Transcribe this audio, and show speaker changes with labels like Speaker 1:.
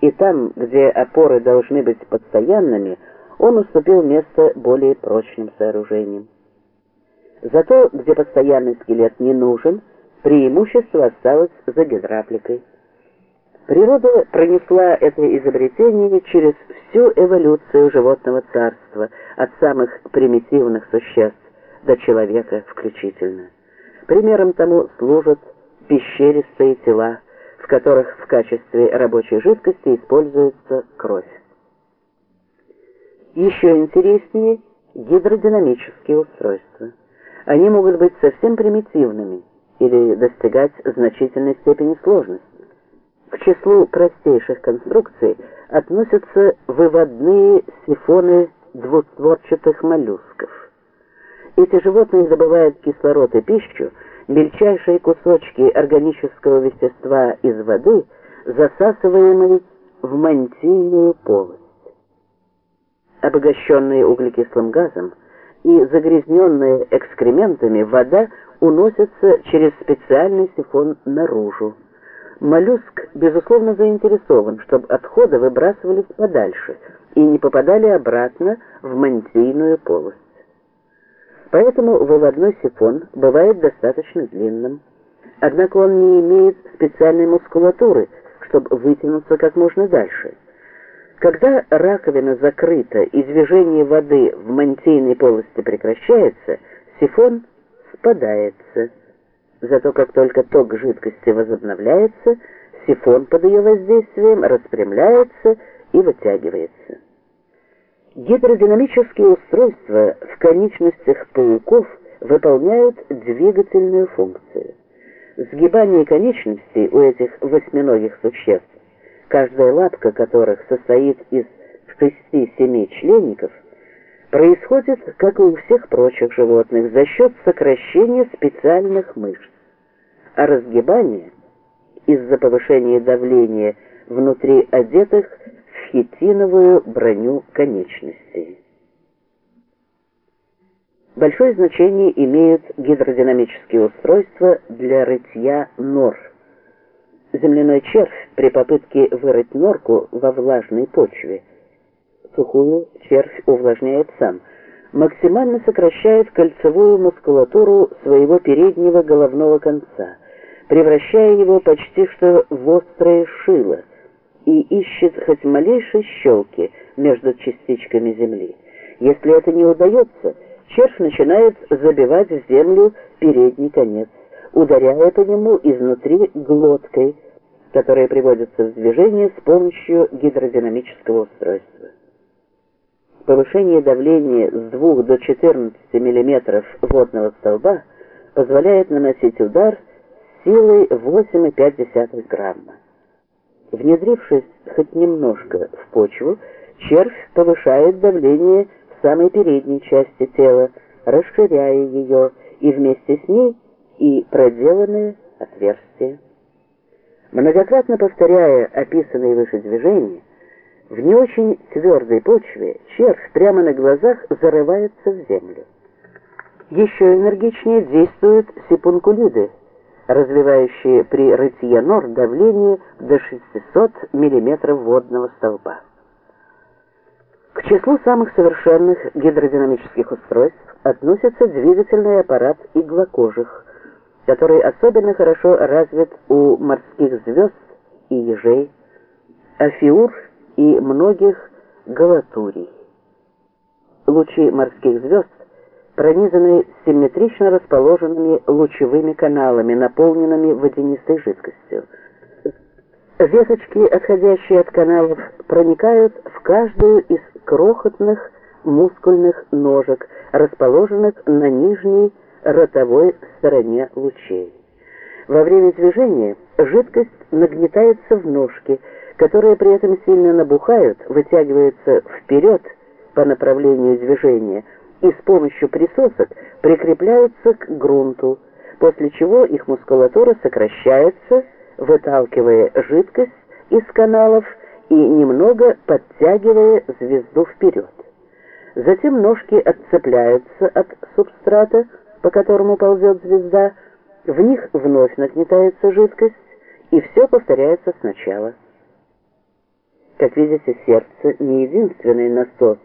Speaker 1: и там, где опоры должны быть постоянными, он уступил место более прочным сооружениям. Зато, где постоянный скелет не нужен, преимущество осталось за гидравликой. Природа пронесла это изобретение через всю эволюцию животного царства, от самых примитивных существ до человека включительно. Примером тому служат пещеристые тела, в которых в качестве рабочей жидкости используется кровь. Еще интереснее гидродинамические устройства. Они могут быть совсем примитивными или достигать значительной степени сложности. К числу простейших конструкций относятся выводные сифоны двустворчатых моллюсков. Эти животные добывают кислород и пищу, мельчайшие кусочки органического вещества из воды, засасываемые в мантийную полость. Обогащенные углекислым газом и загрязненные экскрементами вода уносится через специальный сифон наружу. Моллюск, безусловно, заинтересован, чтобы отходы выбрасывались подальше и не попадали обратно в мантийную полость. Поэтому выводной сифон бывает достаточно длинным. Однако он не имеет специальной мускулатуры, чтобы вытянуться как можно дальше. Когда раковина закрыта и движение воды в мантийной полости прекращается, сифон спадается. Зато как только ток жидкости возобновляется, сифон под ее воздействием распрямляется и вытягивается. Гидродинамические устройства в конечностях пауков выполняют двигательную функцию. Сгибание конечностей у этих восьминогих существ, каждая лапка которых состоит из шести-семи членников, происходит, как и у всех прочих животных, за счет сокращения специальных мышц, а разгибание из-за повышения давления внутри одетых хитиновую броню конечностей. Большое значение имеют гидродинамические устройства для рытья нор. Земляной червь при попытке вырыть норку во влажной почве, сухую червь увлажняет сам, максимально сокращает кольцевую мускулатуру своего переднего головного конца, превращая его почти что в острое шило – и ищет хоть малейшей щелки между частичками земли. Если это не удается, червь начинает забивать в землю передний конец, ударяя по нему изнутри глоткой, которая приводится в движение с помощью гидродинамического устройства. Повышение давления с 2 до 14 мм водного столба позволяет наносить удар силой 8,5 грамма. Внедрившись хоть немножко в почву, червь повышает давление в самой передней части тела, расширяя ее, и вместе с ней и проделанные отверстия. Многократно повторяя описанные выше движения, в не очень твердой почве червь прямо на глазах зарывается в землю. Еще энергичнее действуют сипункулиды, развивающие при рытье нор давление до 600 мм водного столба. К числу самых совершенных гидродинамических устройств относится двигательный аппарат иглокожих, который особенно хорошо развит у морских звезд и ежей, афиур и многих галатурий. Лучи морских звезд пронизаны симметрично расположенными лучевыми каналами, наполненными водянистой жидкостью. Веточки, отходящие от каналов, проникают в каждую из крохотных мускульных ножек, расположенных на нижней ротовой стороне лучей. Во время движения жидкость нагнетается в ножки, которые при этом сильно набухают, вытягиваются вперед по направлению движения – и с помощью присосок прикрепляются к грунту, после чего их мускулатура сокращается, выталкивая жидкость из каналов и немного подтягивая звезду вперед. Затем ножки отцепляются от субстрата, по которому ползет звезда, в них вновь нагнетается жидкость, и все повторяется сначала. Как видите, сердце не единственный насос,